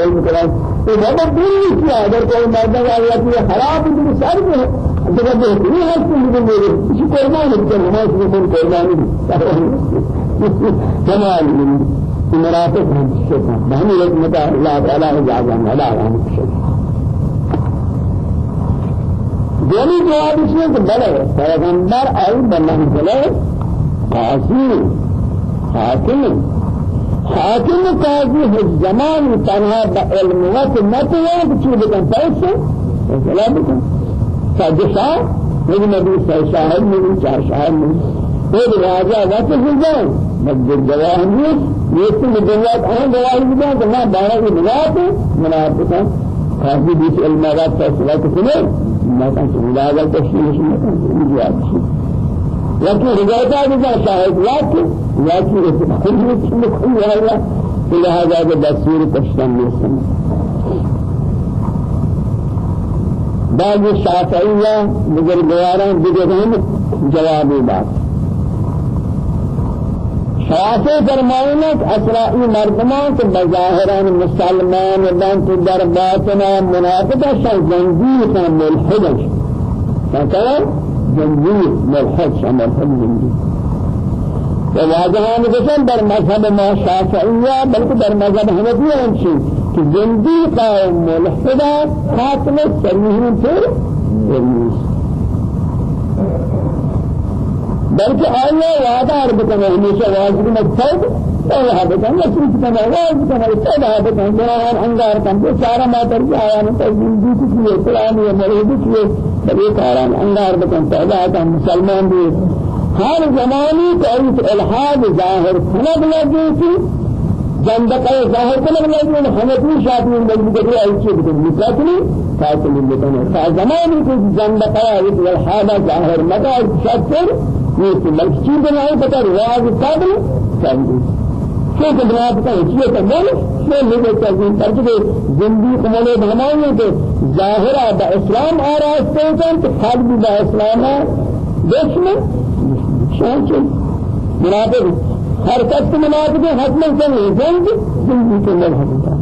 علم كلام تو بابا دین کیا اگر کوئی مرد آیا کہ حرام ہے تو سر میں اگر بہترین ہے تو مجھے میرے کسی قربان ہے کہ نماز میں من قربانی تمام من مرافق ہم شکر بہنی حکمت اللہ تعالی اجازت ہلا ہم شکر دومی جواب اس میں بلے پیغمبر آئی بلند چلے قاضی حاکم حاکم قاضی ہے زمان تنها بعلم وقت نتوى بچو بکن پیسے فیصلہ بکن. فجشا نبی نبی شاہد نبی چار شاہد نبی خود راجہ وقت زندان مجد گواہ نیست یہ تو دنیا اہم گواہی بدان کہ میں بارہ کی ملاد منافقہ قاضی بیس علم آغاز فیصلہ کسنے ما كان سبيل هذا التشريع ما كان سبيل لكن رجعت هذا شاهد لكن لكن كل كل هذا كل هذا تشريع مسلم بعض الشافعية بجر بياران بجرهم جواب بات شافعي فرمائنك أسرائي مردمان کے بظاہران مسلمان بان تو در باطنا منافقہ شان زنجیر ملحدش فکر جنجير ملحد شمال جنجير فواجهان بسن در مذهب ما شافعية بلکہ در مذهب حنفية ہمشي کہ جنجير قائم ملحدہ خاتم سریحن پر ورمیس بلکہ آیا وعدہ ربکن ہمیشہ واجب مجھد الله بكم نسيت كما واجب كما الله بكم جنان انگار كم چارا ما تر آیا نہ تجین دی کی اسلام یہ مرید کی بڑے کاران انگار بکن پیدا تھا مسلمان بھی ہر زمانے کا الحاد ظاہر سند لگی الحاد ظاہر مگر شکر یہ بلکہ چیز نہیں پتہ رواج قابل سمجھ کیوں کہ بنا پتا ہے یہ میں میں لوگوں کا دین پر کہ زندگی کمالے بنائیں کہ ظاہرہ با اسلام آ رہا ہے تو قلب با اسلام دشمن شان کے منافق حرکت کے منافق حتم سے نہیں جنگ زندگی کے اندر حقیقت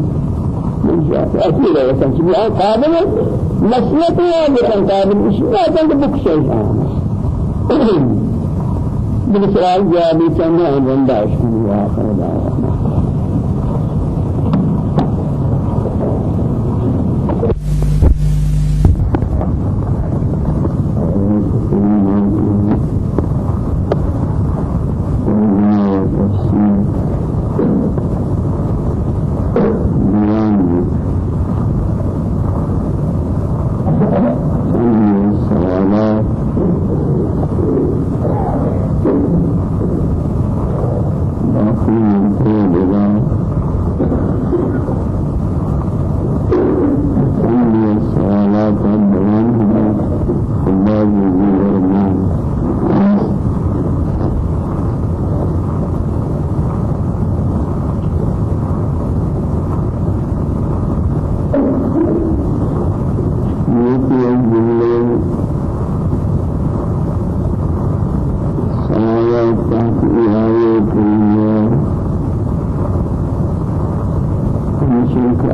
اصلی ہے سمجھ میں۔ قابل مسلط ہے لیکن قابل اس میں کہ بخشے ہیں بالسؤال جوابي كان عند عشق وآخر دعوانا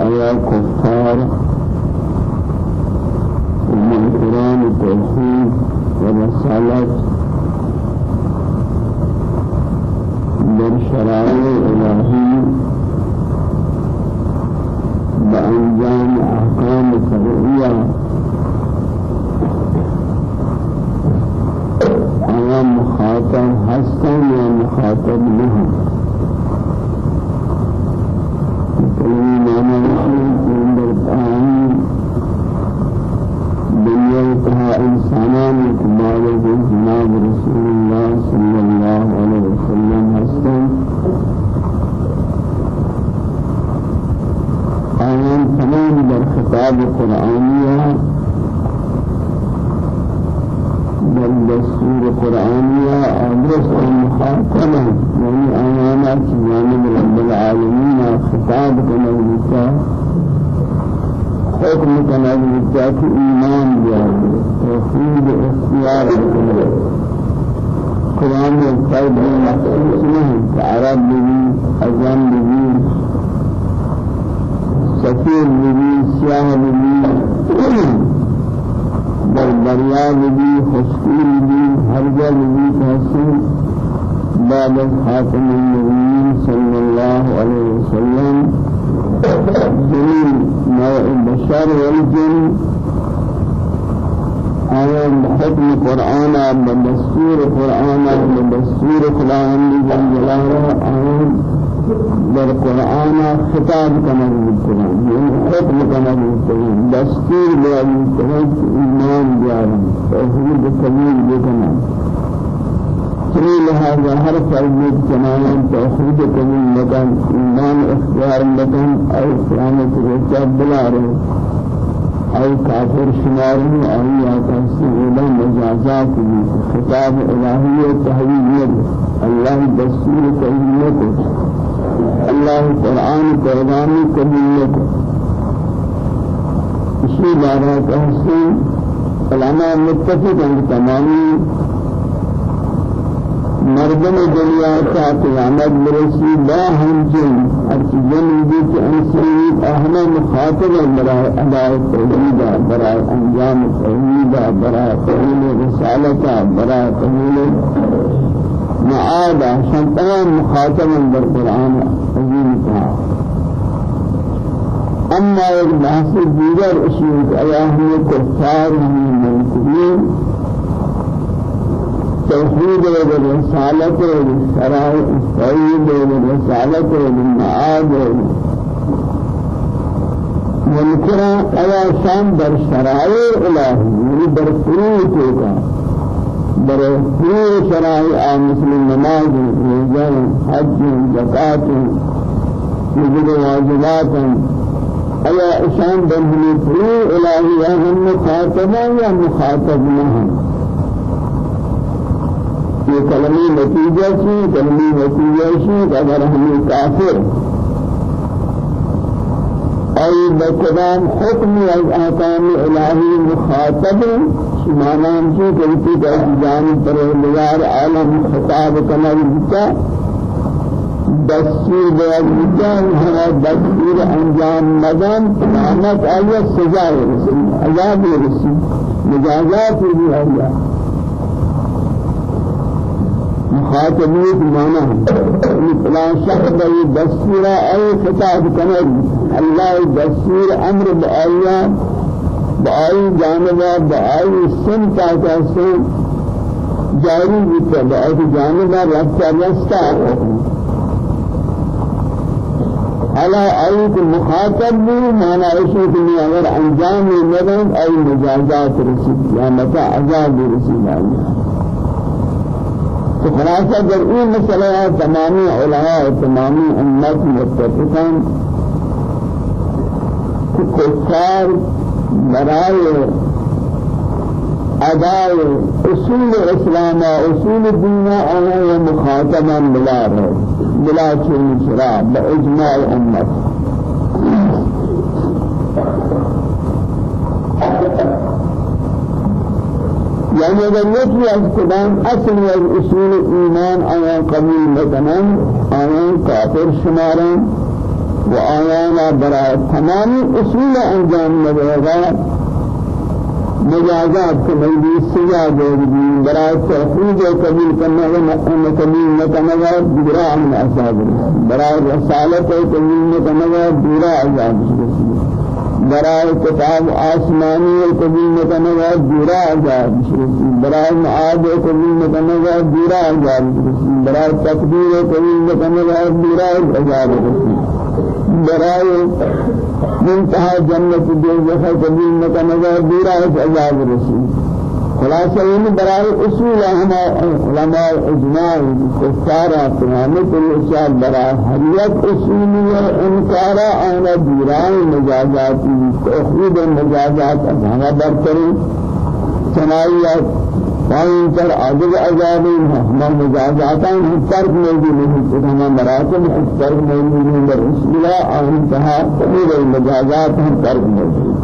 آیا کفار قرآن توحید و رسالت ہر فرد جنائن توحید کمیل بکن ایمان اختیار بکن اور اسلام کو بلا رہے أي كافر شمارين أي أتحسن إلى مجازات خطاب إلهية تهويل الله دستور كهويته الله قرآن قرآن كهويته إشي بارا تحسن علماء متفق عن تمامي مردم دنیا کا قیامت برسی لا ہم جن ہر جن بھی انسی اہم مخاطب برائے اداء توحید برائے انجام توحید برائے قبول رسالت برائے قبول معاد شان تمام مخاطب در قرآن عظیم کا اما ایک بحث دیگر اشیاء ایاہم کفار ہم منکرین التوحيد والرسالة والشرائع التوحيد والرسالة والمعاد منكرا ایا شان در شرائع الہی یعنی در فروع کا در فروع شرائع مسلم نماز روزہ حج زکات وجود واجبات ایا شان در فروع الہی ہم مخاطب یا مخاطب نہیں یہ کلمی نتیجہ سی کلمی نتیجہ سی اگر ہمیں کافر۔ أي بكلام حكم الأحكام الإلهي مخاطب شمانان شيء كنتي كأجزان پروردگار عالم خطاب كما بتا دستور بیان بتا ہمارا دستور انجام مدن قیامت آیا سزا رسی عذاب رسی مجازات بھی آیا مخاطبية معنى فلان شخص بأي دستور أي خطاب كنر الله دستور أمر بآيات بآي جانبا بآي سن تاتا سن جاری بتا بآي جانبا رفتا رستا على أيك مخاطب بھی معنی ایسے کہ اگر انجام نہ أي مجازات رسید یا متى عذاب آئیہ تو خلاصہ در این مسئلہ تمامی علماء تمامی امت متفقان کہ کفار برائے ادائے اصول اسلام اصول دین آیا مخاطبا بلا رہے بلا چون شرع باجماع امت. يعني اگر یکی از کدام اصل و اصول ایمان آیا قبول مکنن آیا کافر شمارن و آیا برای تمامی اصول انجام ندهگا مجازات کو ملبی سزا دے دی برای توحید قبول کرنا و نقم قبول نہ کرنا و برا من اصحاب برای رسالت قبول نہ کرنا و برا عذاب برای کتاب آسمانی قبول مکنه و دیرا آزاد برای معاد قبول مکنه و دیرا آزاد برای تقدیر قبول مکنه و دیرا آزاد برای منتهى جنت دوزخ قبول مکنه و دیرا آزاد رسول خلاصہ یہ برائے اصول ہم علماء اجماع کفار قیامت الاشیاء برائے حریت اصولی و انکارا آنا دیران مجازاتی توحید مجازات ہمیں برتری چنائیات فاین تر عدد عذابی ہم مجازات ہم ترک موجود نہیں ہم مراتب ہم ترک موجود نہیں در رسول اللہ آن تہا تمیر المجازات ہم ترک موجود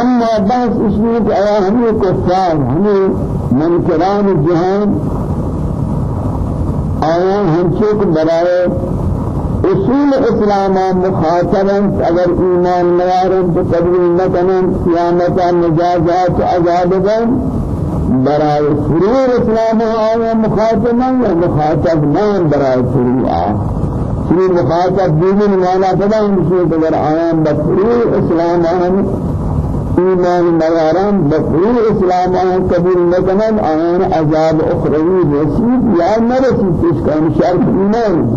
اما بس اسمه کہ آیا ہمیں کفار ہمیں منکران جہان آیا ہم چوک برائے اصول اسلام مخاطبا اگر ایمان نیارن تو قبول نکنن قیامت مجازات عذابن برای فروع اسلام آیا مخاطبا یا مخاطب نام برای فروع فروع مخاطب دیگه مانا پدا ہمشی اگر آیان بفروع اسلام آن ایمان نیارن بفروع اسلام آن قبول نکنن آیان عذاب اخروی رسید یا نرسید اس کا شرط ایمان.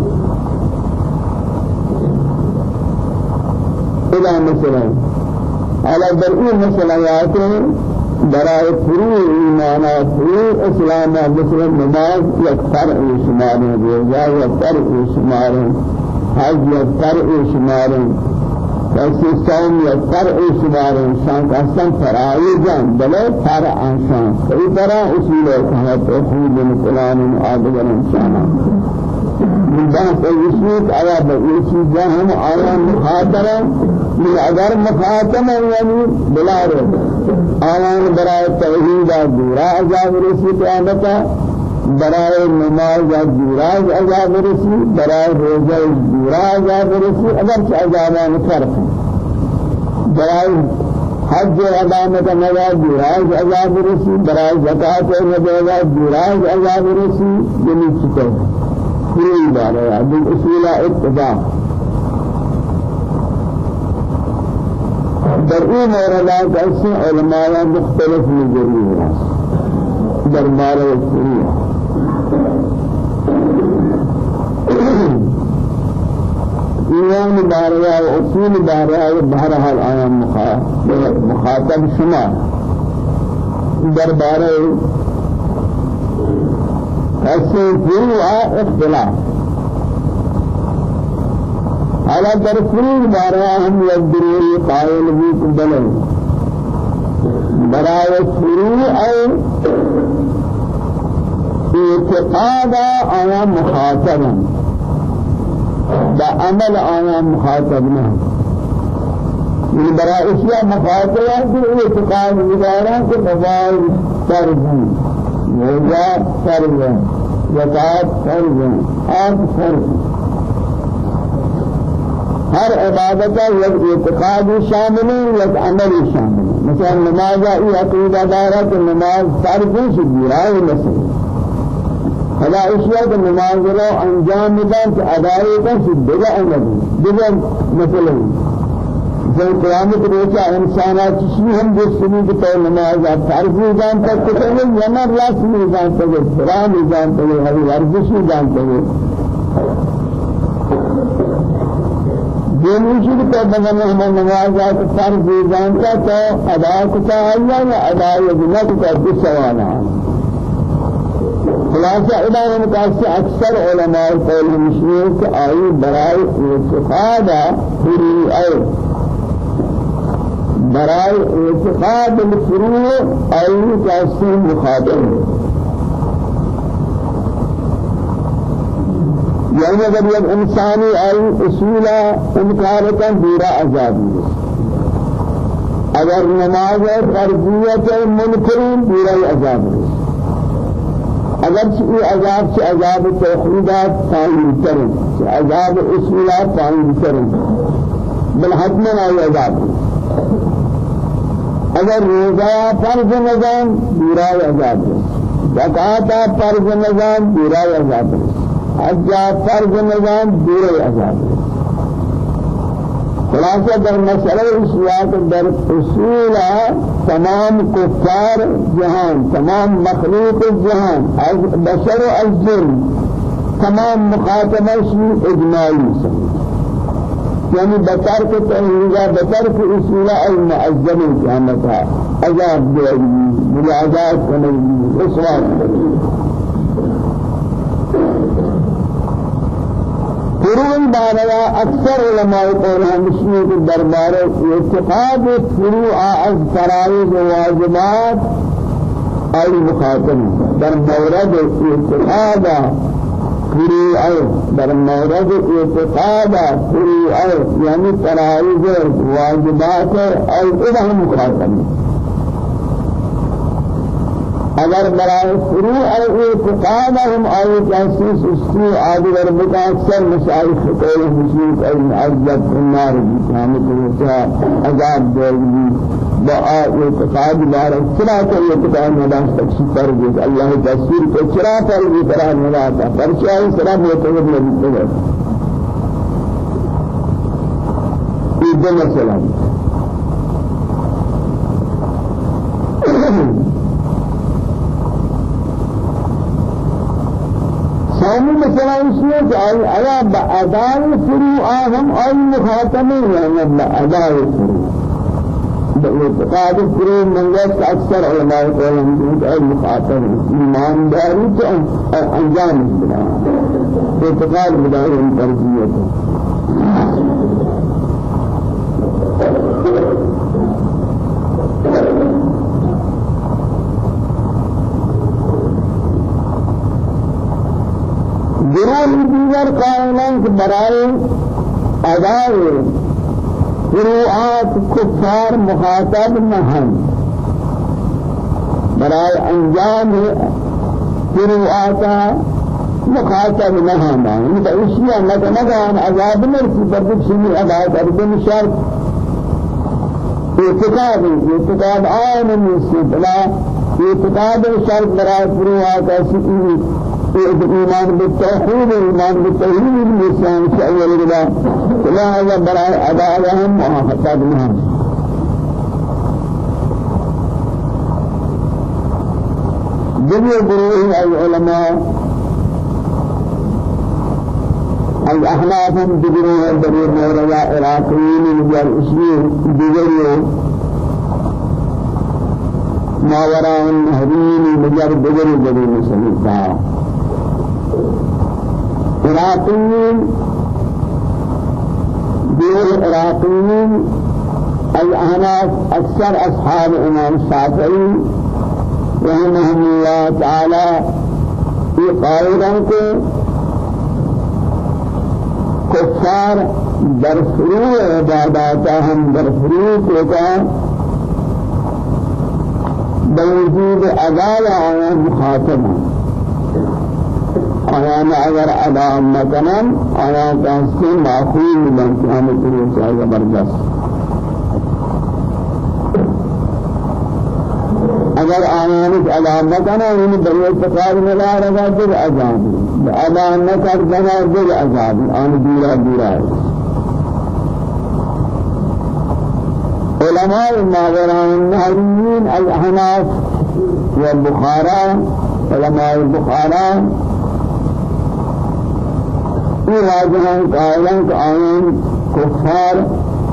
إلى مثلا على برئي مثلا يأتي برای فروع ایمان فروع اسلام مثل نماز یک فرع شمار روزہ یک فرع شمار حج یک فرع شمار ایسی صوم یک فرع شمار شان أصلا فرائضان بلے فرع شان کئی طرح اصول ہے توحید القرآن آدگر انسان بحث الوسوط على چیزیں ہم آیا مخاطرہ من اگر مخاطمہ یعنی بلا رہے آیان برای توحید دورا عذاب رسی قیامتا برای نماز دورا عذاب رسی برای روزہ دورا عذاب رسی اگر چه عذابان فرق. برای حج عدامت نگا دراز عذاب رسی برای زکاة نگا دراز عذاب رسی یعنی چکے كل بارا بالأصول اتباع. در این موردات ایسے علماء مختلف نظریہ ہیں در بارہ الفریع ایمان بارہ و اصول بارہ بہرحال آیا مخاطب شما. در فروع اختلاف. على بارا ہم یدری قائل بھی قبلن برای فروع اعتقاد آیا مخاطبا با عمل آیا مخاطبنا من برای اشیاء مخاطبا کہ اعتقاد مبال فرضی روزہ فرض ہے زکات فرض ہے حج فرض. ہر عبادت یک اعتقاد شامل ہے یک عمل شامل ہے. مثلا نماز ای عقیدہ دارا کہ نماز فرض ہے شبیرائے مسئلہ خدا اشیاء کہ نماز رو انجام دن کہ ادائی کا شبیرہ عمل ہے مسئلہ جب قیامت روچا انسانات چشمی ہم جسمی کے تو نماز فرضی جان تک کتنے نہ رسمی جان تک فرام جان تک ہری ورزشی جان تک دینوشی کے تو بغیر ہم نماز آت فرضی جان تک تو ادا کتا ہے یا ادا کا بھی سوال ہے خلاصہ ادارہ متاثر اکثر علماء قول مشہور کہ آئی برائے اعتقاد پوری اور برای اعتقاد الفروع أي كاسين مخاطب يعني اگر یک انسانی ای اصولا انکار کن دیرا عذابی اگر نماز فرضیت منکرین دیرا عذابی اگر چی عذاب چی عذاب توحیدات تعین کریں چی عذاب اصولات تعین کریں۔ بل حتما ای عذاب اگر روزہ فرض نظام برای عذاب زکات فرض نظام برای عذاب حج فرض نظام برای عذاب خلاصہ در مسئلہ اشیاء در اصول تمام کفار جہان تمام مخلوق جہان بشر و از جن تمام مخاطبہ شی اجماعی سمجھ۔ يعني بطر کے تحریزہ بطر کے اصول المعظم قیامتا عذاب دے ملاحظات کنگی اسوات فروع بارا اکثر علماء قول ہمشنی کے دربار اعتقاد فروع از فرائض واجبات آی مخاطب. در مورد اعتقاد فروع در مورد اعتقاد فروع یعنی فرائض واجبات ای ادهم مخاطب اگر برای فروع اعتقاد هم آئی تحسیس اسکی آدگر بکا اکثر مشایخ قول حسیس این عزت النار بکانے کو وسا عذاب دے گی با اعتقاد بارا چرا کر اعتقاد مدان تکسی پر گئی اللہ تصویر کو چرا پر گئی طرح ملاتا پرچائی سرا معتقد نبی تو یہ دو ثاني مثلا اسمه جاي على بأداء فروع هم أي مخاطبين يعني بأداء فروع باعتقاد فروع من جهة أكثر علماء العلم أي مخاطب إيمان داري أنجام البناء باعتقاد بداية تربيته گروہ دیگر قائلان کے برائے ادائے فروعات کفار مخاطب نہ ہیں۔ برائے انجام فروعات مخاطب نہ ہیں۔ ان کا اشیاء نہ نہ عذاب مرسی پر کچھ نہیں ادائے اربن شرط اعتقاد اعتقاد عام من سبلا اعتقاد شرط برائے فروعات ایسی إيمان بالتوحيد إيمان بالتوحيد في أول ربا لا هذا براء وخطاب لهم جميع جروه العلماء الأحناف هم جروه الدرير مورا عراقيين من الإسلام جروه ما وراء النهرين مجرد بجر جروه سميتها عراقيين دور عراقيين الأحناف أكثر أصحاب الإمام الشافعي رحمهم الله تعالى في قائدا كفار در عباداتهم فروع کوتا بوجود أداء آيان مخاطبا آیان اگر ادا نکنن آیان کسی معقول من قیامت روز زبردست اگر آیانت ادا نکنن این بری اتقاد ملا رگا در عذاب ادا نکردن در عذاب آن دورا دورا علماء الماوران النهريين الأحناف والبخارى علماء البخارى یہ واجہاں قائلان قائم كفار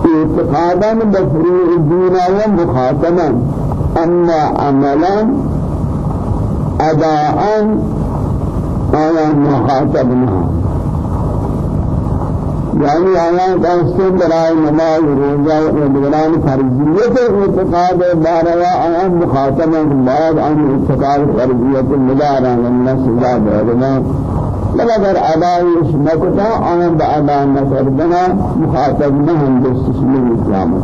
اعتقادا بفروع الدين ومخاطبا أما عملا أداء آية مخاطبنا يعني آيات دستے برائے نماز روزہ و دوران فرضیت اعتقاد بارہ آیات مخاطبہ بعد عن اعتقاد فرضیت مدارا الناس لا بعدنا مگر ادایش نکتا آن با ادا نکردنا مخاطب نهم دستشمی قیامت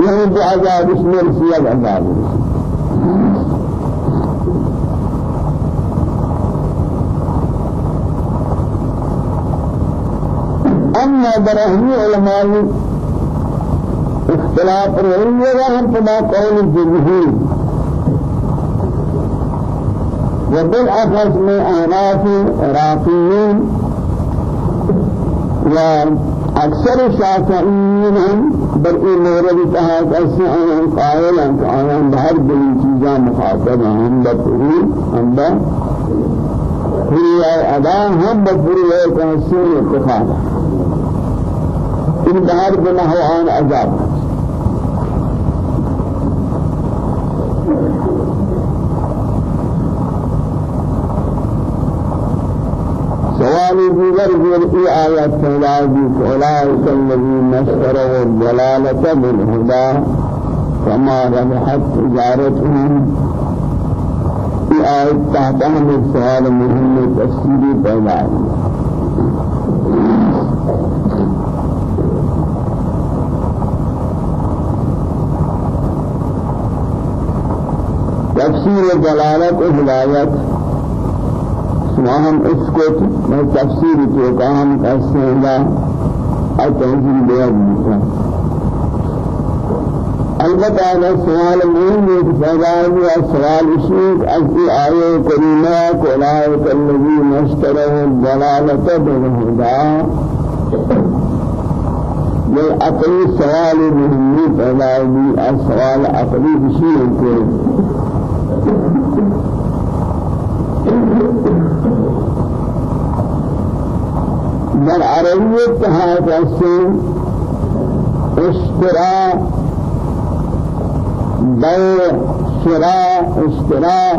یعنی با عذابش مرسی از عذابش اما برهنی علماء اختلاف رہی ہے ہم پدا قول جمهور وبالأخص من أعناف عراقيين وأكثر شافعيين هم برئي مورد تحت أسعى قائلا كأنا بهر دل چیزاں مخاطب هم بفروي هم بفروي أدا هم بفروي كهسين اتخاذ إن بهر بنحو عن عذاب۔ سوال دیگر ذی آیات فلاجی اولئک الذین اشتروا الضلالة بالهدى فما ربحت تجارتهم. في آیت تحت ہم سوال مهم تفسیری پیدا ہے تفسير دلالة هداية سواهم اسكت من تفسير توقعهم كالسيدة التنزيل بيان البتہ اگر سوال مهم ہے کہ پیدا ہوا سوال شیخ از کی آیے کریمہ کو لائک الذین اشتروا الضلالة بالهدى یہ عقلی سوال مهمی پیدا ہوئی سوال عقلی بشیء کو در عربیت کہا کہ اشترا بيع شراء اشتراء.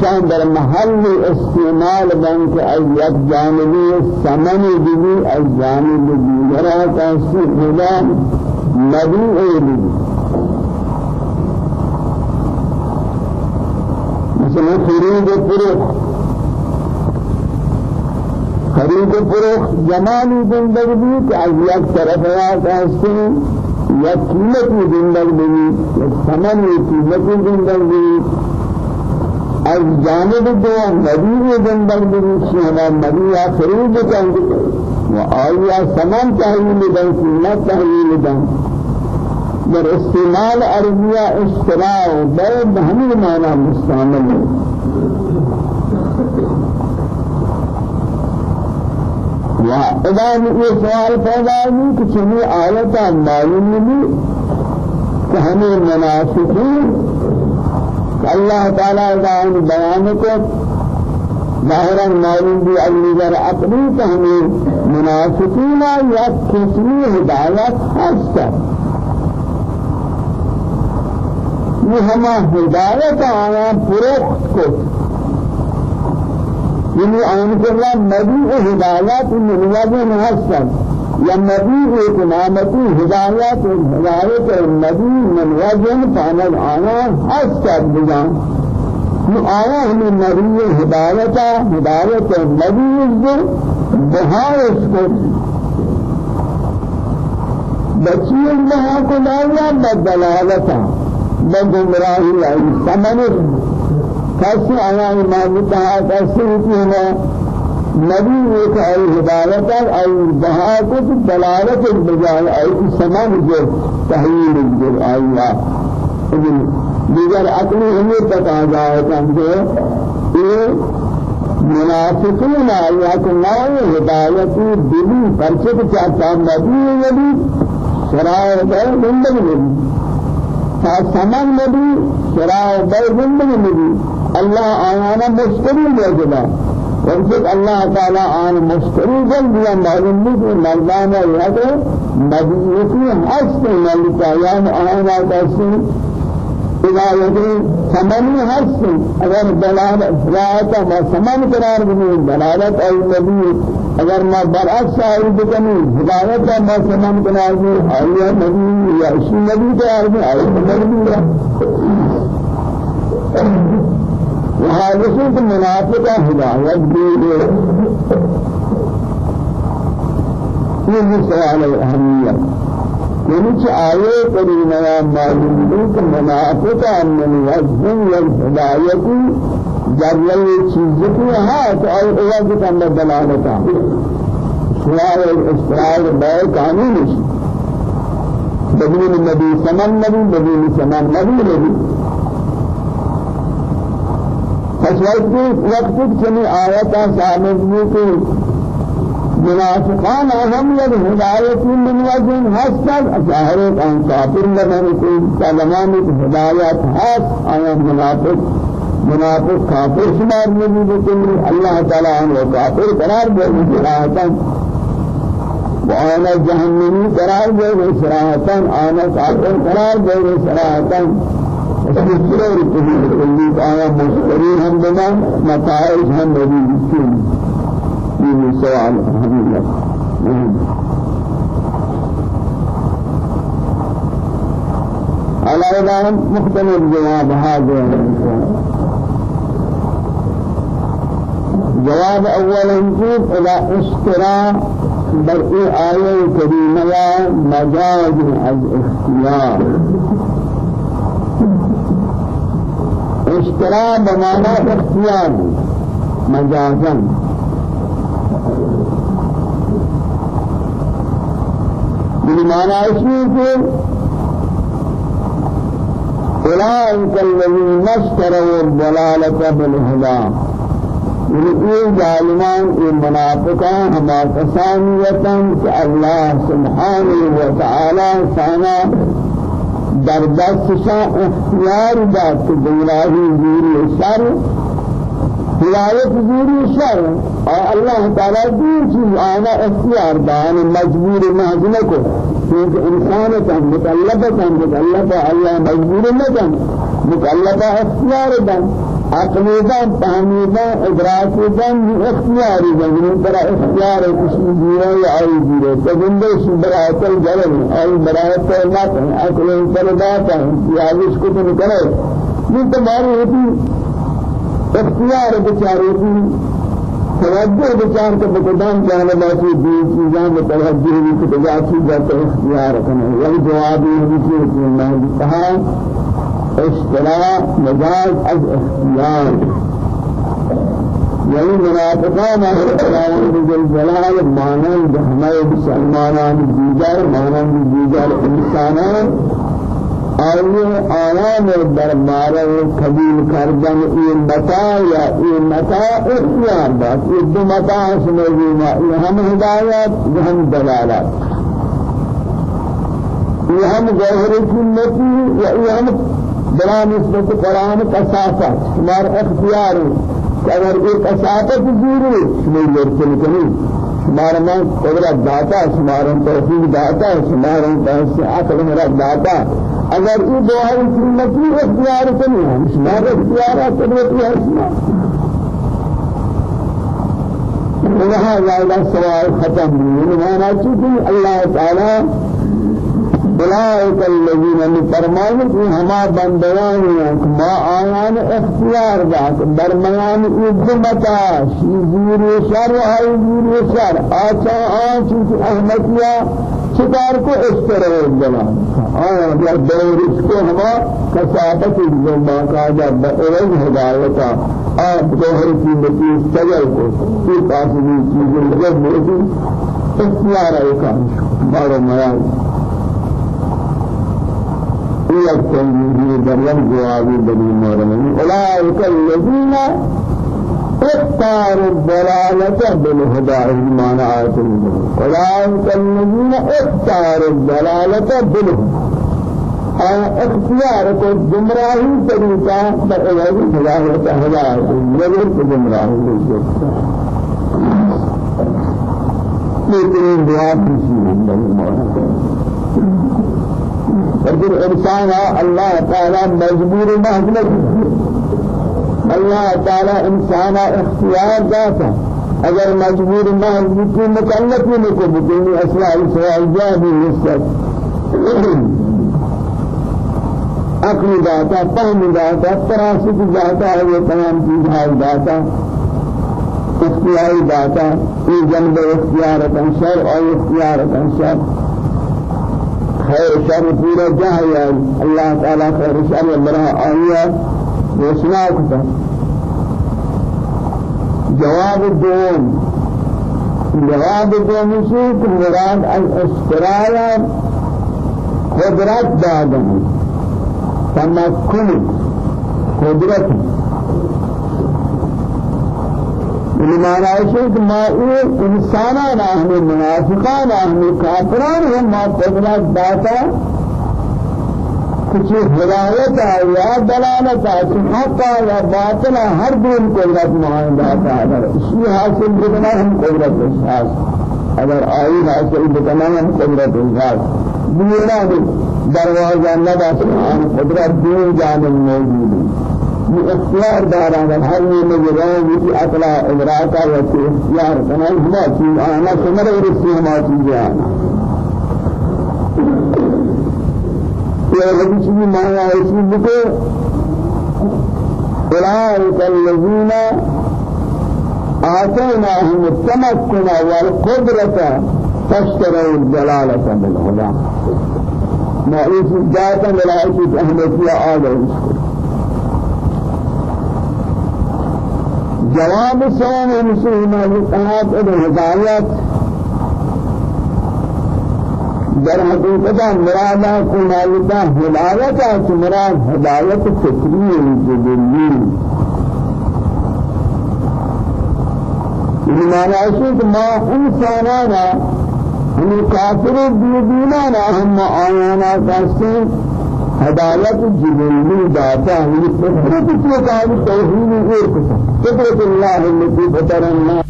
شان در محل استعمال بنك از یک جانبی ثمن دیگی از جانب دیگرہ کسی خدا مبیع دیگی مثلا خرید فروخ خرید فروخ جمالی زندگی که از یک طرف کسی یا قیمت میں زندگ بھی یا ثمن میں قیمت میں زندگ بھی از جانب دو نبی میں زندگ بھی شہنا نبی یا خرید کن و آیا ثمن تحویل دن قیمت تحویل دن در استعمال عربیہ اشتراء و بے بہمی معنی مستعمل. ہے اذا یہ سوال پیدا ہوئی کہ چنی آیت معلوم نہیں کہ ہمیں منافقین اللہ تعالی کا بیان کو ظاہرا معلوم بھی النظر اپنی کہ ہمیں منافقین یا قسمی ہدایت ہستا یہ ہمیں ہدایت آیا فروخت کو۔ یعنی آن کرنا نبی ہدایات من وجه حسن یا نبی اقامتی ہدایات ہدایت نبی من وجه فعمل آنا حسن بجان آیا ہمیں نبی ہدایت ہدایت نبی الزر بہائش کو بچی اللہ کو لایا بدلالتا بدگمراہی لائی سمنر کسی آیا ایمان کہا کسی کینا نبی ایک ای ہدایت ای بہاکت دلالت بجائے ای سمان جو تحویل جو آیا دیگر عقلی ہمیں تقا جائے کہ یہ منافقین آیا کہ نوع ہدایتی دلی پرچے کے چاہتا نبی نبی شرائع دے زندگی نبی۔ سامان نبی شرائع دے زندگی نبی۔ الله آيانا مشتري موجودا ورزق الله تعالى آن مشتري جل دیا معلوم نہیں کہ مردانا یہ کہ مدینتی حسن ملکا یعنی آنا إذا يدري ثمن حسن أجر دلالة رأيت ما ثمن قرار بني دلالة أي نبي أجر ما برعكس أي بكني هداية ما ثمن قرار بني أي نبي يا شيء نبي قرار أي نبي وهذا منافقة هداية بيه یہ سوال اہمیت یعنی کہ آئے کریمہ معلوم ہے کہ منافقہ من وجہ والہدایت یہ چیز کی ہے تو آئے وجہ کا اندر دلالتا سوال اسرائیل بے قانون بدون نبی سمن نبی بدون سمن نبی نبی فشوقت وقت چنی آیتا ثابت بھی کہ منافقان اهم الهداية من وجه حسن ظاهر آن كافر لمن يكون كلمان الهداية حس آية منافق منافق كافر شمار نبي بكل الله تعالى عنه كافر قرار دے صراحتا وأنا جهنمی قرار دے صراحتا أنا كافر قرار دے صراحتا وسيسير الكل آية مشتري هم بنا نتائج هم نبي بسين من سؤال الحمد على إذا مختلف جواب هذا جواب أولا نقول إلى اشتراء برئي آية كريمة مجاز الاختيار اشترى بمعنى اختيار. مجازا. بمعنى اسمه أولئك الذين اشتروا الضلالة بالهدى. یہ ظالمان یہ منافقان ہما کسانیتاً کہ اللہ سبحانہ وتعالی سانا در دستشا اختیار داد کہ گمراہی زیری شر. ہدایت زیری شر. اور اللہ تعالی دیر چیز آنا اختیار دان مجبور محض کو کیونکہ انسان تن مکلف تن مکلف اللہ مجبور نہ تن مکلف اختیار دن عقلیدان فهمیدان ادراکیدان اختیاری دن برا اختیار کسی دیره یا آئی دیره تجنبش برای تل جلن آئی برای تل نکن عقل تل داتا امتیازش کتن کرے یہ تمہاری ہوتی اختیار بچاری توجہ بچار کے بقدام جانب آتی دی چیزاں میں توجہ بھی کہ بجا چیزاں تو اختیار کرنا یہی جوابی حدیثی رسول اللہ کہا اشتراء مجاز از اختیار. یعنی منافقان اختیاران بجل جلال مانند همه مسلمانان دیگر مانند دیگر انسانان آئیے آیان دربارہ قبول کردن این متا یا این متا اختیار بات یہ دو متا سمجھینا یہ ہم ہدایت یہ ہم دلالت. یہ ہم ظاہر سنتی یا یہ ہم بلا نسبت قرآن کسافت شمار اختیار اگر ایک کسافت ضروری شمار یرسل کنی. شمار من قدرت داتا شمار توفیق داتا شمار عقل مرد داتا۔ اگر یہ دعائی سنتی اختیار کنی ہم شمار اختیارات قدرتی ہے زائدہ سوال ختم۔ ہوئی مانا چونکہ اللہ تعالی فرمائے کہ ہما بندیان ہیں ما آیان اختیار داد درمیان عظمتا شیزیر شر ہے زیر شر آچا آچ احمدیہ شکار کو اس طرح بنا. آیا یا دور اس کو ہما کسابت جو باقاعدہ بہرز ہدایتا. آپ ظہر کی نتیج سجل کو. یہ پاسنی چیزیں جب موجود. اختیار ہے کام بارو میان یک تنجیزی دریم جوابی بدی مورمنی اولئک الذین اختاروا الضلالة بالهدى ایمان آیت اولئک الذین اختاروا الضلالة بالهدى. اختیار کو گمراہی طریقہ پر الہی ہدایت ہدایت ضرور کو گمراہی لیکن دعا کسی نہیں لیکن انسان اللہ تعالی مجبور محض اللہ تعالی إنسان اختیار داتا اگر مجبور محض کی مکلف نہیں کو بکنی أصلا سوال جابی نسبت عقل داتا فهم داتا تراست داتا ہے تمام چیز داتا اختیاری داتا یہ جنب اختیارتا شر اور اختیارتا شر. خیر شر پورا جاہیا اللہ تعالی خیر شر برا روشنا کتا جواب دوم جواب دوم شیخ مراد الاسترایا قدرت دادن تمکن قدرت. بمعنى شيء ما إنسانا نحن منافقان نحن كافران هم ما قدرت داتا کچھ ہدایت یا دلالت ہے حق یا باطل ہر دین قدرت معاہدات ہے اگر اسی حاصل بکنا ہم قدرت احساس اگر آئی حاصل بکنا ہم قدرت احساس دینا دروازہ نبا سبحان قدرت دین جانب موجود ہے اختیار داران هر میں جرائم کی اطلاع ادراکا و اختیار کنا ہما چیز آنا سمر ورسی ہما چیز آنا یہ لگی چیز مانا ایسی بکو أولئك الذين آتيناهم التمكن والقدرة فاشتروا الجلالة بالهدى. ما إيش جاءت ملائكة أهمية آدم جواب سوال مسلمان اتحاد الهدايات در حقیقت مرادا کنالتا ہدایت ہے مراد ہدایت فطری جبلی ایمان ہے۔ کہ ما انسانانا ہم کافر بیدینانا ہم آیانا کہتے ہدایت جبلی داتا فطرت کی توحید اور فطرت اللہ التي فطر الناس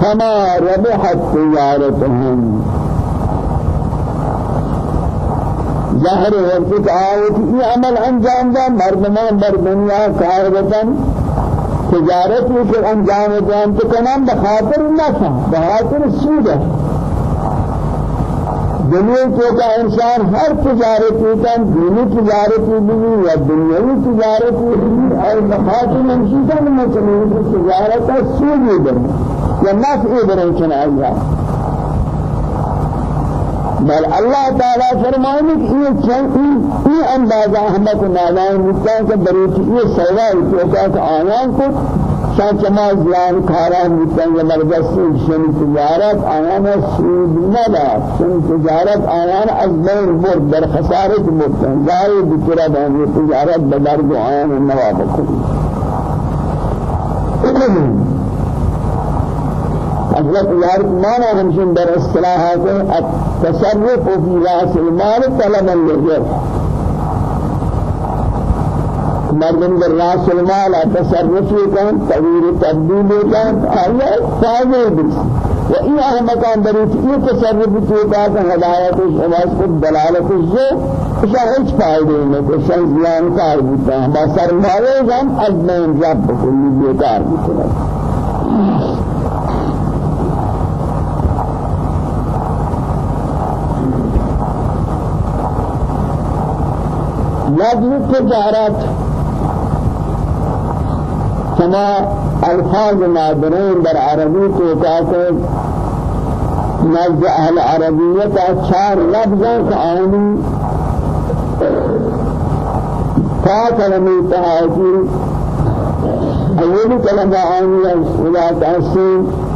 فما ربحت تجارتهم ظاهر وقت آیت یہ عمل انجام دا مردمان در دنیا کاربتن تجارت کو انجام دیں تو کنام بخاطر نفع بخاطر سود. ہے دنیا کو کا انسان ہر تجارت کا دینی تجارت بھی یا دنیاوی تجارت بھی اور بخاطر منشیدہ میں چلے تجارت کا سود بھی یا نفع برن کنایا بل اللہ تعالی فرمائے کہ یہ چند یہ اندازہ ہم کو نالائیں مستان کے بریت یہ سوا ہے کہ آیان کو شان چما زیان کارا مستان یا مرجس شن تجارت آیان سود ندا شن تجارت آیان از بین برد در خسارت مستان ظاہر بکرہ بہن تجارت بدرد آیان نواب کلی حضرت یار مانا ہمشن در اصطلاحات التصرف في راس المال طلبا للغير مردم در راس المال تصرف کن تغییر تبدیل کن آیا فائدہ بس و این احمقان بریت یہ تصرف تو کا ہدایت شماس کو دلالت جو اسا ہیچ فائدہ نہیں کہ شان زیان کار بوتا با سرمایہ ہم از میں رب کلی بیکار بوتا لفظ تجارت كما الفاظ نادرين در عربي کو کہتے نزد أهل عربیت چار لفظاں کا آنی تا کلمی تحاکی اولی کلمہ آنی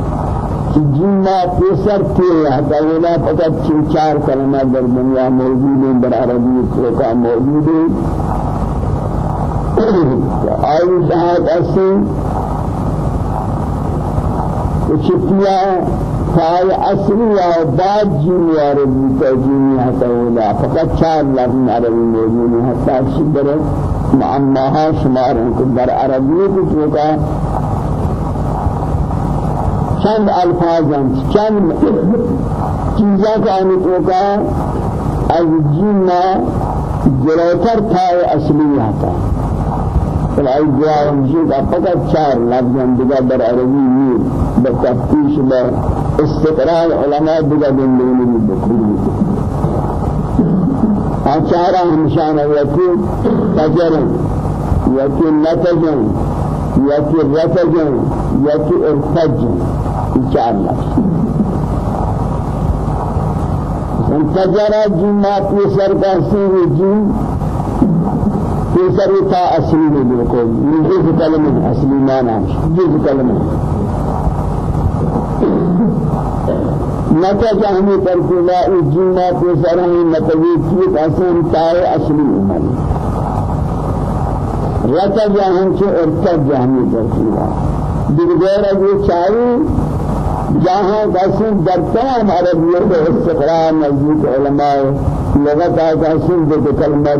جنہ پیسر تیرے حتی ولا فقط چار کلمہ در دنیا موجود ہیں در عربی کا موجود ہیں آئی دہات ایسے چتیا فائل اصلی یا بعد جنی عربی کا جنی حتی ولا فقط چار لفظ عربی موجود ہیں. حتی شدر معماها شمار ہیں. در عربی کو کا چند الفاظاں چند چیزاں کا آنے تو کا از جنہ جلوتر تھا اصلی آتا. فلائی جواب مجھے فقط چار لفظاں دیگا در عربی نہیں بتفتیش با استقرار علماء دیگا دندگی بھی بکری آچارا ہمشان یکی تجرن یکی نتجن یکی رتجن یکی ارتجن چار لفظ انتجرا جنہ پیسر کا سیر جن پیسر تا اصلی میں بالکل یہ جز کلمہ اصلی معنی جز کلمہ نتا جہمی ترکیبہ اس جنہ پیسر ہی نتوی کی قسم تائے اصلی عمل. رتا جہم سے ارتج جہمی ترکیبہ دیگر اگے چاہیے جہاں قسم در تمام عربیت استقرار علماء. لغت قسم دے کلمہ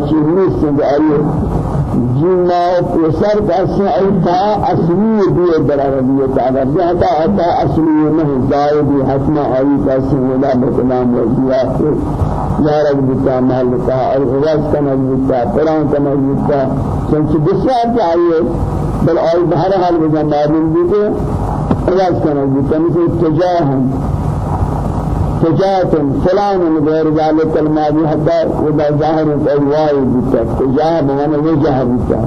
سے آئیے جنا قسم ایتا اصلی بھی در عربیت عرب جہاں آتا اصلی نہیں زائد حتما آئی قسم ولا مقدام وزیات یا رب بتا مالکا اور غواز کا مجبوتا قرآن کا مجبوتا چنچہ بسیار چاہیے بل آئی بہر حال بجا معلوم بھی کہ علاج کرنا بتمثل تجاهم تجاهة فلان غير ذلك الماضي حتى ودا ظاهر الواي بتا تجاه بمعنى وجه بتا.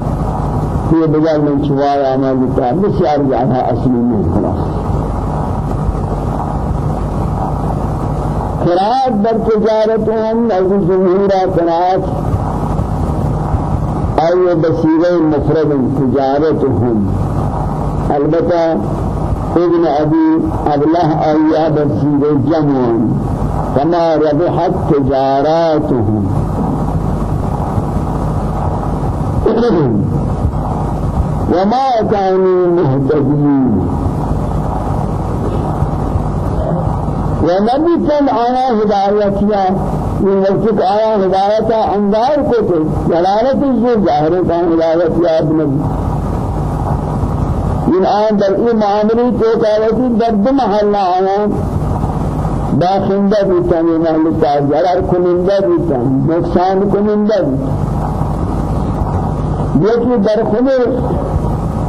في بدل من شواي عمل بتا. بسيار جعلها أصلي من خلاص. قرآت در تجارتهم نزد جمهورا قرآت أي بصيرة مفرد تجارتهم البته ابن أبي أبله أي بصيرة جمع كما ربحت تجاراتهم وما كانوا مهتدين. ونبي كان آية هدايتيا من وقت آية هدايتا انذار کو تو جلالت ظاہر ہدایت یا ابن من آن در این معاملی تو کہتی درد محلہ آیا باخندہ بیتا من محلتا ضرر کنندہ بیتا نقصان کنندہ بیتا یکی در خود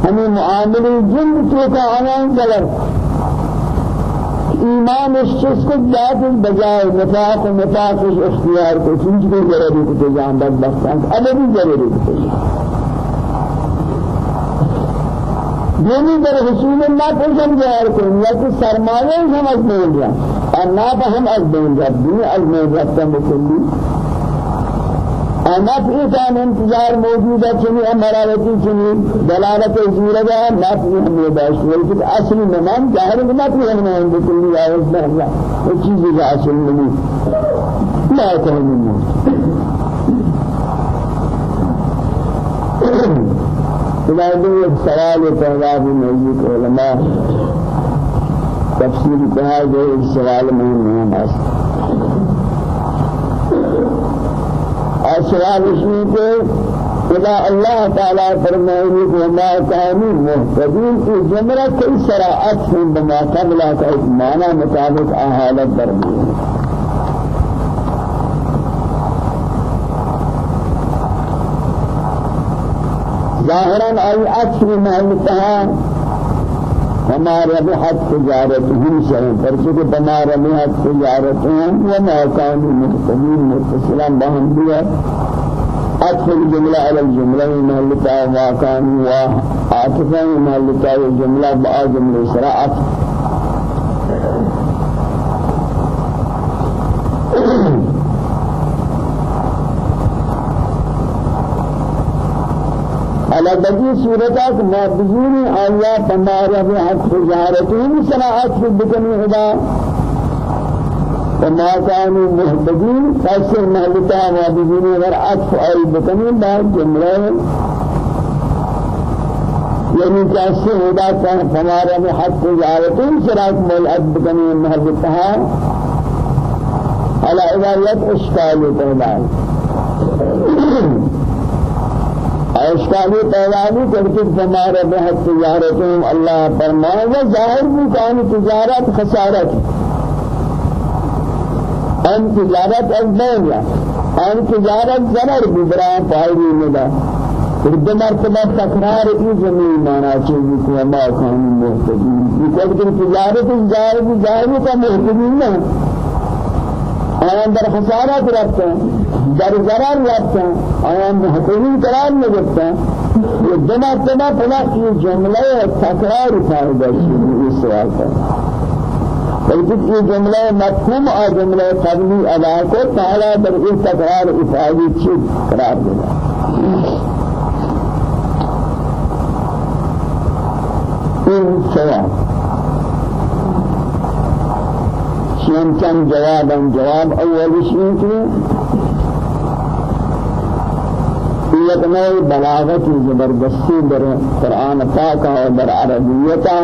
ہمیں معاملی جن تو کا آیا ضرر ایمان اس چیز کو جات بجائے نفاق و نفاق اس اختیار کو سنج کو ضروری کو جان بدبختان ابدی ضروری کو دینی در حصول اللہ پرشن جوار کو یا کہ سرمایہ سمجھ نہیں گیا اور نہ ہم از دیں گا دنیا از میں رکھتا مکلی نفع كان انتظار موجود ہے چنی امراوتی چنی دلالت زورگا نفع ہم یہ داشت. لیکن اصل نمان ظاہر نفع ہم نے اندر کلی آواز نہ وہ چیز کا اصل نہیں لا تهمني خلاصہ یہ سوال پیدا بھی موجود علماء. تفسیر کہا جو سوال میں نہیں ہے سوال تعالی فرمائے کہ كانوا مهتدين في جمرة كل سراعت بما قبل کا معنى مطابق حالت درمی ظاهرا أي أكثر محلتها وما ربحت تجارتهم شيئا. فرشك بما ربحت تجارتهم وما كانوا مهتدين. متصلا بهم بها أدخل الجملة على الجملة محلتا ما كانوا وعاطفا محلتا الجملة بقى جملة على بدي صورتك ما بزوري آيات تمارا بحق تجارتهم صلاحات في بكني هدا وما كانوا مهتدين فاسر مهلتا ما بزوري غير عطف أي بكني بعد جملة يعني كاسر هدا كان تمارا بحق تجارتهم صلاحات ملعب بكني مهلتها على إذا إشكال تهدان اشکالی پیدانی کرتے ہمارے بہت تجارتوں اللہ فرمائے وہ ظاہر بھی کان تجارت خسارت۔ ان تجارت ازبین یا ان تجارت ضرر بھی برا فائدی ملا۔ دو مرتبہ تکرار کی زمین مانا چاہیے کہ ہما قانون محتدین یہ ہیں تجارت ظاہر بھی ظاہر کا محتدین نہ آیان در خسارات رفتا در ضرر رفتا آیان محتوین قرار نگفتا یہ دنا تنا پنا یہ جملہ تکرار فائدہ شروع اس سوال کا بلکہ یہ جملہ مفہوم اور جملہ قبلی ادا کو تعالی در اس تکرار افادی چیز قرار دینا این سوال۔ شیم چند جوابا. جواب أول شيء کہ یہ نئے بلاغت زبردستی در قرآن پاک اور در عربیتا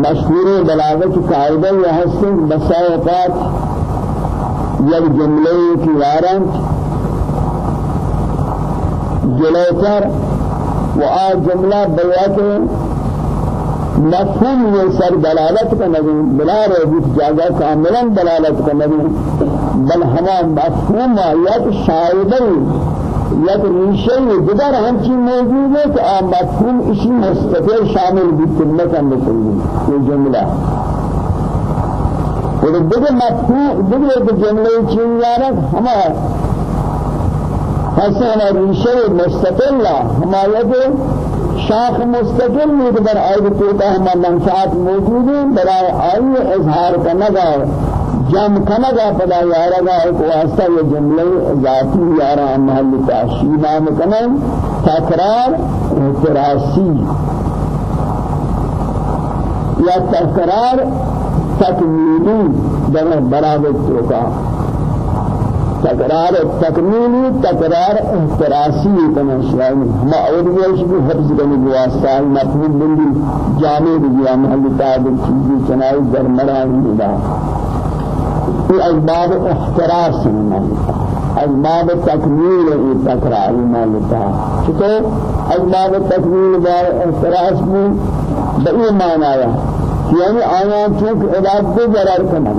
مشهور بلاغت قاعدہ یہ حسن بسائقات یک جملے کی وارنت جلوتر. و آ جملہ بیعت مفهوم یہ سر دلالت کا نہیں بلا رہی جگہ کاملا دلالت کا نہیں بل ہما مفهوم یا تو شاید یا تو ریشے دیگر ہم چیز موجود ہے کہ آپ مفہوم اسی مستقل شامل تمت ہم بکلی یہ جملہ اور دیگر مفهوم دیگر جملے چیز یارک ہما حسن ریشے مستقل ہمایت شاخ مستقل میں در آئے تو کا ہم منفعات موجود ہیں برائے آئی اظہار کرنا گا جم کرنا گا پدا یارا گا ایک واسطہ یہ جملے ذاتی یارا محل تعشیب نام کنن تکرار اعتراسی یا تکرار تکمیلی در برابر تو کا. تکرار تکمیلی تکرار احتراسی شاید ما اول ویش بھی حفظ کرنے کی واسطہ مفہوم بندی جامع بھی محل تعبیر چیزی چنائی در مران ملا۔ یہ اسباب احتراس مالتا اسباب تکمیل یہ تکرار مالتا چطور اسباب تکمیل بار احتراس میں بئی معنی آیا یعنی آیا چونکہ علاج دے ضرر کرنا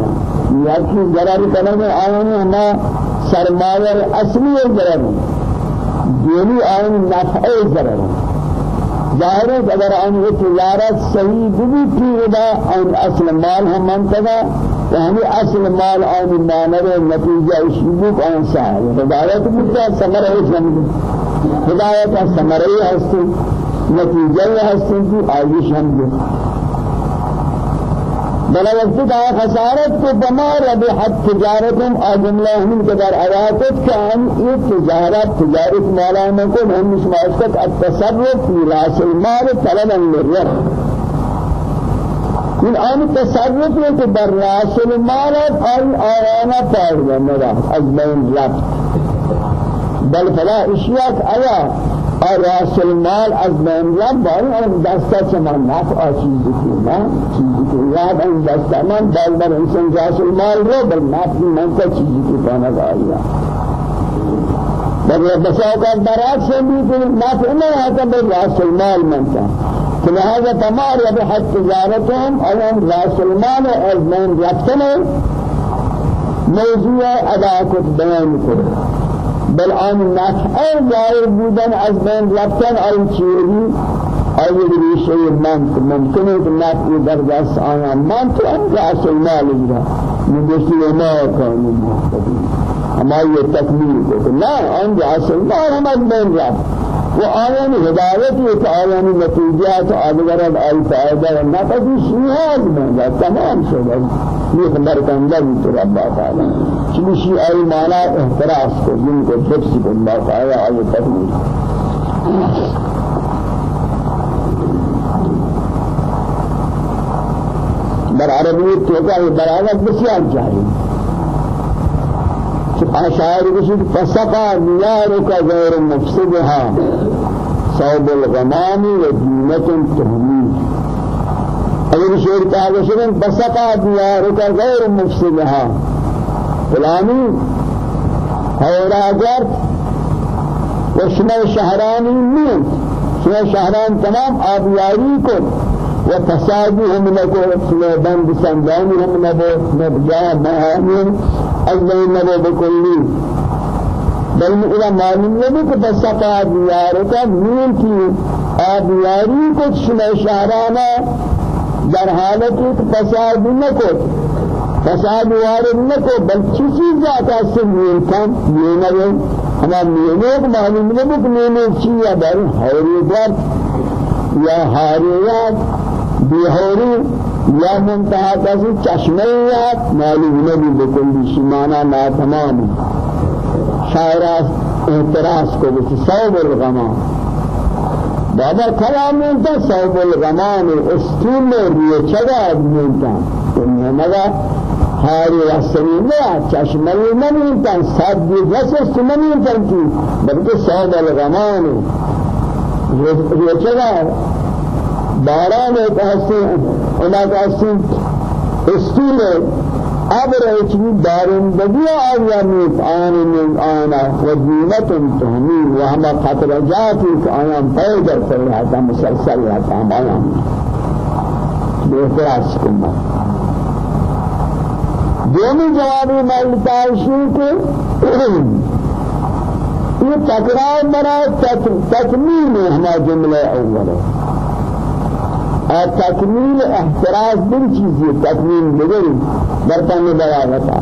یا کہ ضرر کرنا آیا ہمیں سرمایہ اصلی ضرر دینی آن نفع ضرر ظاہر ہے اگر آن یہ تجارت صحیح بھی تھی ادا آن اصل مال ہم منتگا یعنی اصل مال آن مانر نتیجہ اشبو آن سائل ہدایت مدہ سمر ہے سمجھ ہدایت سمر ہے ہستی نتیجہ ہستی کی آئیش ہم بلا وقت کا خسارت کو بمار ربحت تجارتهم آجملہ ہم قدر آیاتت كان یہ تجارت تجارت مولانا کو ہم مشمعشت التصرف في راس المال طلبا للرب. من آن تصرف ہے کہ بر راس المال اور آرانا پاڑ گا میرا از بین رفت. بل فلا اشیاء آیا راس المال از بین رب باری اور دستا چما نفع چیز کی نا چیز کی یاد ان دستا من بال بر انسان راس المال رو بل نفع من کا چیز کی پانا گایا بل بسا کا برات سے بھی کوئی نفع نہیں آتا بل راس المال من کا لہذا تمام ربحت تجارتهم اور راس المال از بین رفتن موضوع کو بیان کرے بل آن نفع ظاهر بودن از بین رفتن آن چیزی آیه ریشه من ممکنه که نفع در دست آیا من تو ان رأس المال جرا نگشتی ما کانی اما یہ تکمیل کو نا آن رأس المال ہم از بین رفت. و آیان ہدایت یہ کہ آیان نتیجات آدگرد آئی فائدہ و نفع شیحاز میں تمام شد. یہ خبر کا اندر تو رب تعالی چنشی ای مانا احتراس کو جن کو حفظ کو اللہ تعالی آئے تکمیل در عربیت تو کا یہ بلاغت بسیار جاری اشعار بشید فسقا نيارك غير مفسدها. صوب الغمام ودينة تهميل اگر شعر کہا شدن بسقا دیارک غیر مفسدها. فلانی حوراگر و شما شهرانی نیست شما شهران تمام؟ آبیاری کن و فسادی هم نکو بند سندانی هم نبو نبجا مهامین از بین نبو بکلی بل مقلا معلوم نہیں کہ بسقا دیارک نیست آبیاری کو شما شهرانا. در حالت کہ فساد نہ کو فساد وارد نہ کو بل کسی ذات سے نیکم یہ نہ ہے ہم نیک معلوم نہ کہ نیک چیز یا در حوریت یا حاریات بیہوری یا منتہا کسی چشمیات معلوم نہ بھی بکل شمانا نا تمام شاعرات اعتراض کو بس صوب الغمان بابا کلام ملتا صوب الغمان استول میں چگا ملتا دنیا مگا ہاری رسمی نمیلتا سب دی جسس نمیلتا کی بلکہ صوب الغمان ریچگا باران حسی اونا کا حسی استول ابر اچنی دارندگی آیا میت آن من آنا. و دینت تهمی و همه خطرجاتی که آیا پیدا سرحتا مسلسل رہتا ہم آیا بہتراز کنا دومی جوابی ملتا ہے کہ یہ تکرار برای تکمیل ہما جملہ اول ہے اور تکمیل احتراز بن چیزی تکمیل بگری برتن بلاغتا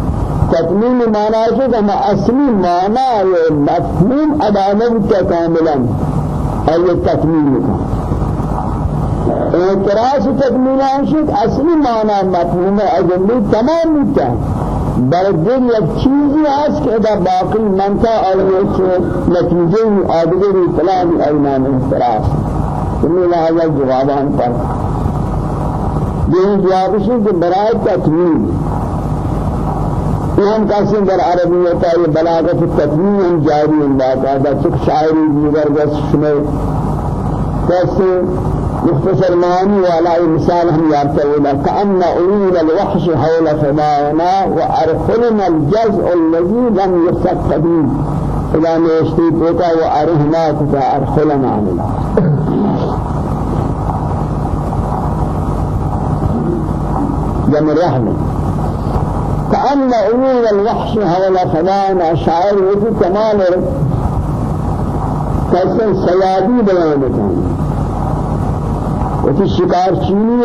تکمیل معنی ہے کہ ہم اصلی معنی یہ مفہوم عدالت کا کاملا. اور یہ تکمیل کا اعتراض تکمیلان شد اصلی معنی مفهوم اجلی تمام ہوتا بل دل یک چیزی هست که اذا باقی منتا آئیے سے نتیجے آدگری فلانی ایمان اعتراض. تمہیں لہذا جوابان پر۔ یہ جوابشی کہ برائے تکمیل ہم کسی در عربیت ہے بلاغت تکمیل جاری ان بات آدھا چک شاعری دیگر بس شمیں کیسے؟ مختصر معنی وعلى مثال هم يعتبرون كأن أولين الوحش حول فمانا وأرخلنا الجزء الذي لم يسق به۔ نشتي بك وأرهناك فأرخلنا عن الله جمع رحمه كأن أولين الوحش حول فمانا شاعر وفي كمال كسر سيادي بيان وفي شکار چینی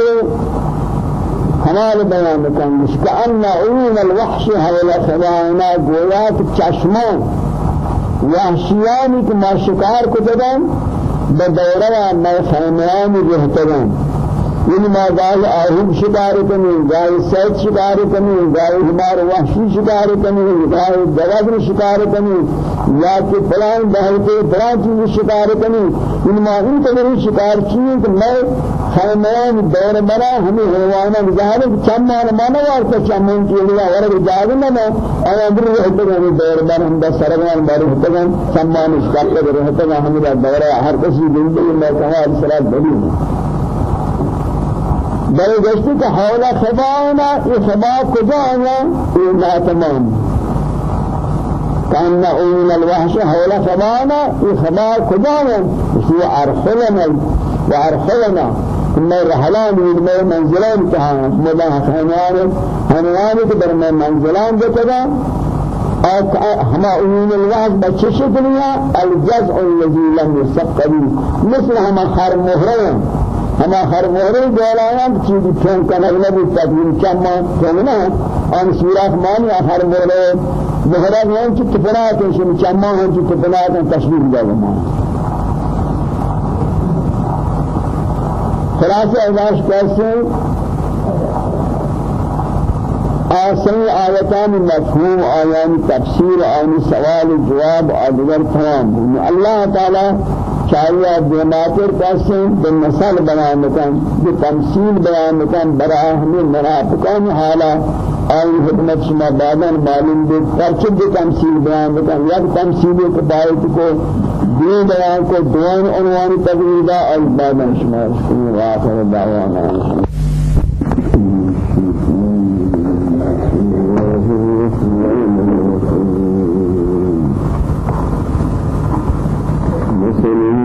ہمارے بیان کنگش كأن عيون الوحش حول خداینا گویا کہ چشموں وحشیانی کہ ما شکار کو دادن بدورہ میں خیمیانی رہتگن یعنی ما گاہی آہم شکار کنی گاہی سید شکار کنی گاہی ہمار وحشی شکار کنی گاہی دوازن شکار کنی یا کہ فلان بہر کے فلان چیز شکار کنی یعنی ما ان قدر شکار چیز کہ میں خیمیان دور بنا ہمیں حیوانا ظاہر چمان مانا وارتا چمان کی لیا ورد جاگنا میں أنا در رہتگن دور بنا ہم دا سرگان بار رہتگن چمان اشکال کر رہتگن ہمیں دورہ ہر کسی زندگی میں کہا السلام بڑی بل گشتی کہ حول خبانا یہ خبا کجا آیا یہ لا تمام. كأن أول الوحش حول خبانا یہ خبا کجا آیا اسی ارخلنا وارخلنا ثم رحلان من منزلان تها مدا خيمان هنوان کے میں منزلان جتدا هما أولين الوحش بچش دنیا الجزء الذي لم يسقبي مثل هما خر مهرين ہما ہر مہرے دولانا چیز پھین کا نبی تدوین چما چمنا آن سورات مانی ہر مہرے مہرے ہیں کہ تفرات ہیں چما ہیں کہ تفرات ہیں تشبیہ دے زمان خلاصہ ازاش کیسے آسان آیتان مفهوم آیان تفسیر آیان سوال جواب آدگر تمام. اللہ تعالی شاعر دیماتر قسم به مثال بیان میکن به تمثیل بیان میکن برای أهل منافقان حالا آن حکمت شما بعدن معلوم دید پرچد دی تمثیل بیان میکن یک تمثیلی که بایت کو دی بیان کو دوان عنوان تقریبا آئی بعدن شما اسکنی و آخر دعوانا Thank you.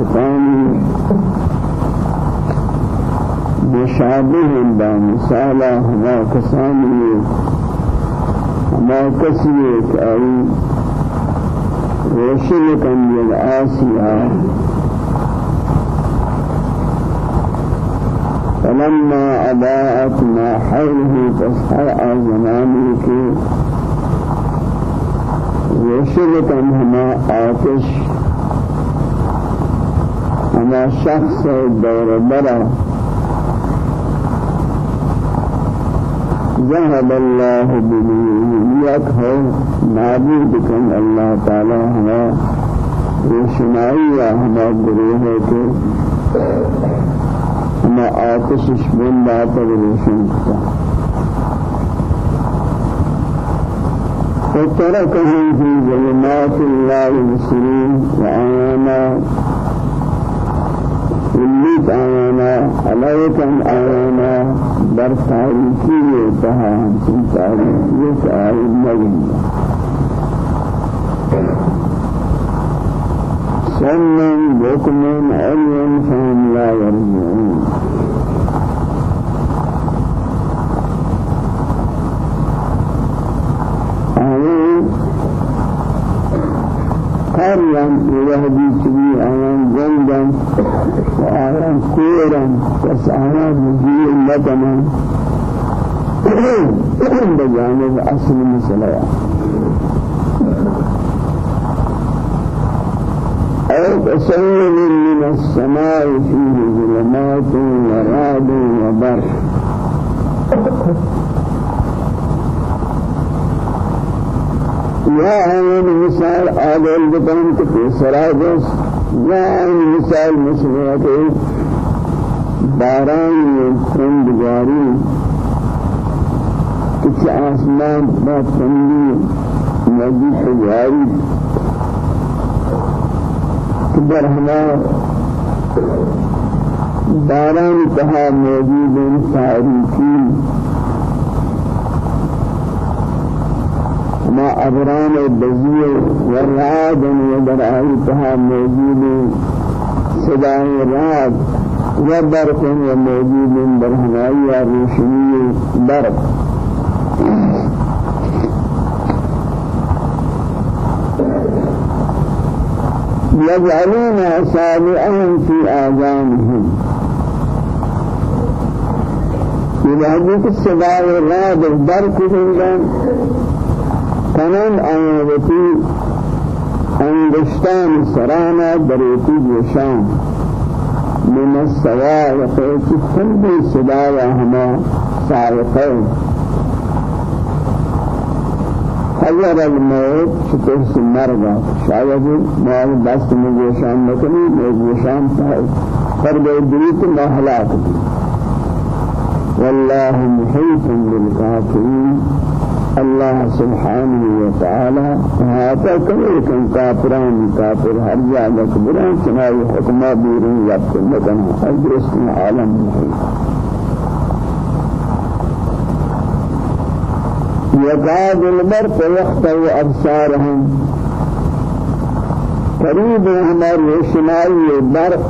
منافقان مشابه بمثال هما كساني هما كسيك أي روشن کن فلما أضاءت ما حوله کی روشن کن ہما آتش ہما شخص دور برا ذهب الله يكهو معبود كان الله تعالى هما روشنائی ہما گروہ ہے کہ ہما آتش شبن باتا روشن وتركهم في ظلمات لا يبصرون وآيانا سلیت آیانا علیکم آیانا در تاریکی تها ہمسن تاریکی سائل نگن سنن بكم علم فهم لا يرجعون. آيان يهدي تبي آيان جندا وآيان كورا بس آيان مجيء لدنا بجانب أصل مسألة أو كسير من السماء فيه ظلمات ورعد وبرق یا این مثال آدل بکن که پیسرا این مثال که باران کندگاری کچھ آسمان با تنگی ندی تجاری کہ برہما باران کہا موجود ان ما أبران البزير والرعاد ودر آيتها موجود صداء الرعاد وبرق وموجود برهنائي روشني برق. يجعلون أصابعهم في آذانهم. إذا هديك الصداء الرعاد البرق کنن آیاتی انگشتان سرانا بریتی جوشان من السوائق تفند صدايا هما سائقين حضر الموت شتر سمرگا شاید مال دست میں جوشان نکنی میں جوشان پر گئے دریت ما ہلاک والله محيط بالكافرين الله سبحانه وتعالى هذا كل كان كافران كافر هر جگہ کبران چنائی حکمہ بیرون یابت مدن أدرس عالم. محیط يكاد البرق يخطو أبصارهم. قريب هنر روشنائی البرق.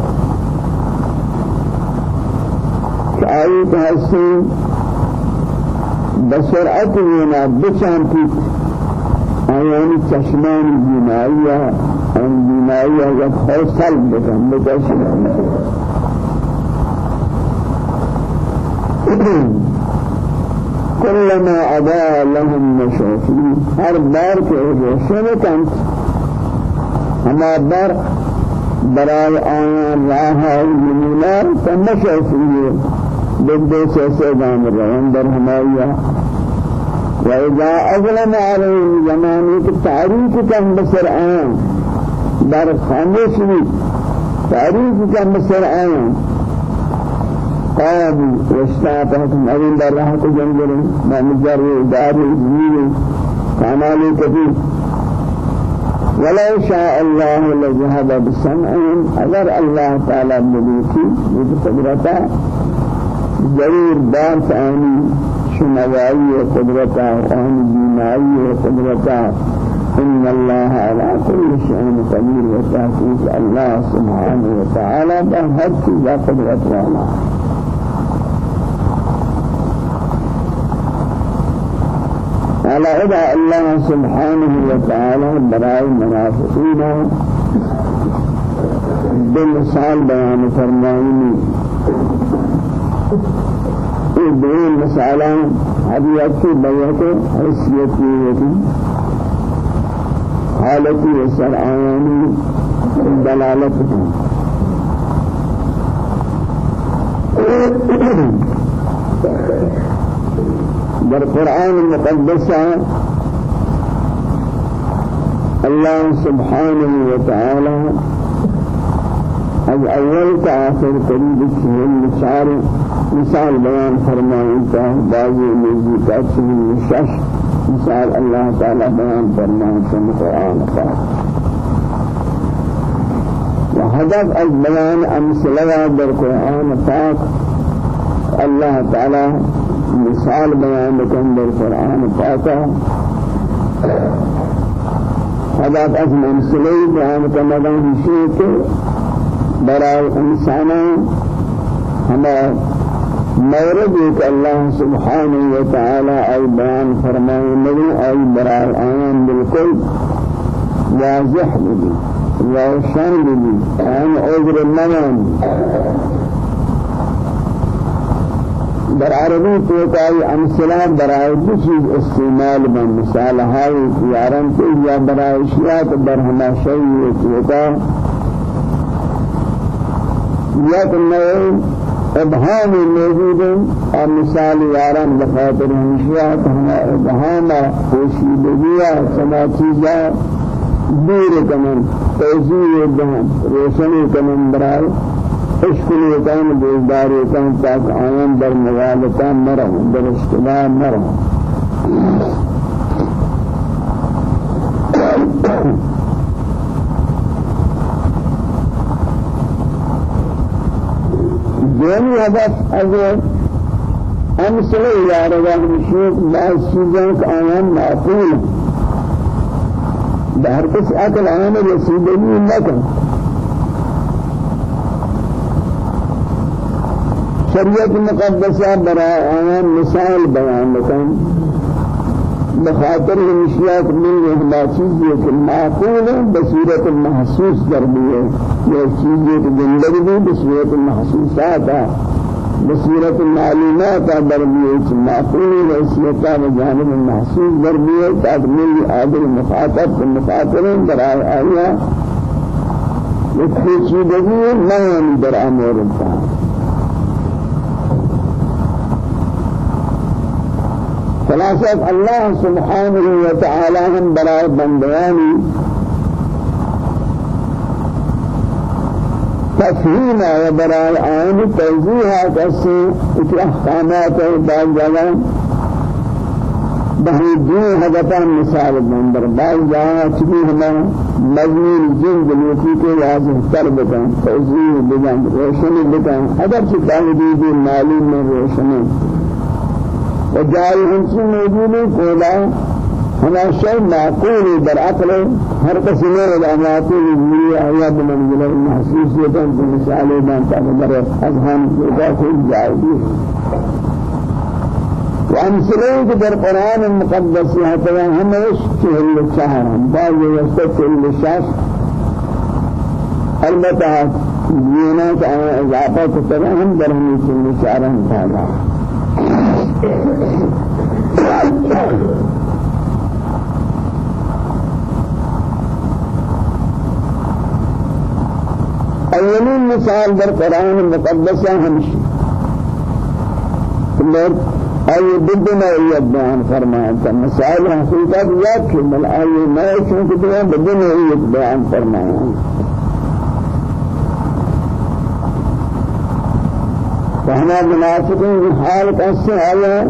كآية حسين بسرعت وینا بچانتی آیانی چشمان بینایی آن بینایی یک حوصل بکن بکشن. كلما أضاء لهم مشوا فيه هر بار روشن کن ہما بر برای آیان راہ المنار فمشوا فيه بدو سے سے دام روان در ہمایا وإذا أظلم عليهم زماني التعريف كان بسر آيان در خاموش تعريف كان بسر آيان قاموا واستعطاكم أبين بالله تجنجل ما مجر دار الزميل كمال كثير ولو شاء الله لذهب بسمعهم. أجر الله تعالى مليكي بقدرته ضرور دار ثاني شنوائي قدرته وأن دينائي قدرته إن الله على كل شيء قدير وتحقيق الله سبحانه وتعالى بهر شيء قدرة وأنا على إذا الله سبحانه وتعالى براء المنافقين بالمثال بيان فرمائني دين مسألة هذه أكثر بيته حسيتي حالتي وسرعاني دلالتها در قرآن المقدس الله سبحانه وتعالى از اول تا آخر قریب چهل مثال مثال بیان فرمائیں تا بعضی نزدیک چهل شش مثال الله تعالی بیان فرمائیں تا قرآن پاک وهدف از بیان امثله در قرآن پاک الله تعالی مثال بیان کن در قرآن پاک. هدف از امثله بیان کن در برای انسانان ہمیں مورد ایک اللہ سبحانہ وتعالی ای بیان فرمائے نبی ای برای آیان بالکل واضح بھی روشن بھی آن عذر نمان در عربی توقعی امثلہ برای دو چیز استعمال من مثال ہائی یارن کے یا برای شیعات برہمہ شیعی توقع یک نئے ابهام موجود ہے مثال یاران بخاطر ہمشیات ہما ابهام خوشیدگیہ سما چیزا دور کنن توزیع دہن روشنی کنن برای اشکلی کن بیزداری کن تاک آیان در مغالطہ مرہن در اشتباہ مرہن دومی هدف از امثله یارگاه مشید بعض چیزیں کہ آیان معقول بہر کس عقل آیان رسیدگی شریعت مقدسہ برای آیان مثال بیان لکن بخاطر المشيات من هما چیزی کہ معقول بصورت محسوس در دیئے یہ چیزی کہ زندگی بصورت محسوسات بصورت معلومات در دیئے معقول حیثیتا و جانب محسوس در دیئے تاکمیل عادل مخاطب مخاطرین در آیا ایک پیچیدگی نہیں در خلاصة الله سبحانه وتعالى هم براء بندياني. تفهيما وبراء آن توزيها كسي إتي أحكامات بعض جگہ بہی دین حدثان مثال بندر. بعض جگہ چکی ہما مضمون جن جلوکی کے واضح تر بکن توزیح بکن روشنی بکن اگر چی تاہدیدی معلوم میں وجاي انسي موجود کولا ہما شيء معقول در عقل ہر قسم الامات الذي هي بمنزل المحسوسية بمثال ما تعبر اذهان ذات الجاهلي وامثله در القرآن المقدس هذا هم يشتهر الشهر بعض يستشهر الشخص البته دينات اضافه كتبهم در هم يشتهر الشهر هذا اولین مثال در قرآن مقدس ہمشی أي ضد نوعية بيان فرمایا مسائل حقیقت یاد کہ بل آئی نئے چونکہ بيان ضد نوعیت بیان فرمایا فهنا منافقين حال قصة آية.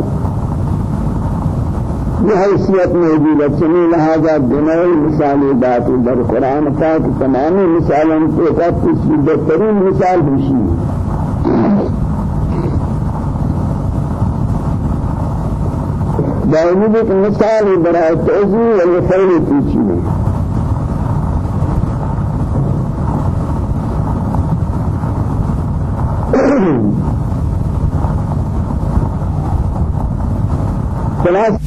بحیثیت موجود ہے چنی لہذا دنوی مثالی بات در قرآن پاک تمامی مثالوں کچھ بہترین مثال ہوشی دائمی ایک مثال برای توضیح و فعل پیچیده خلاص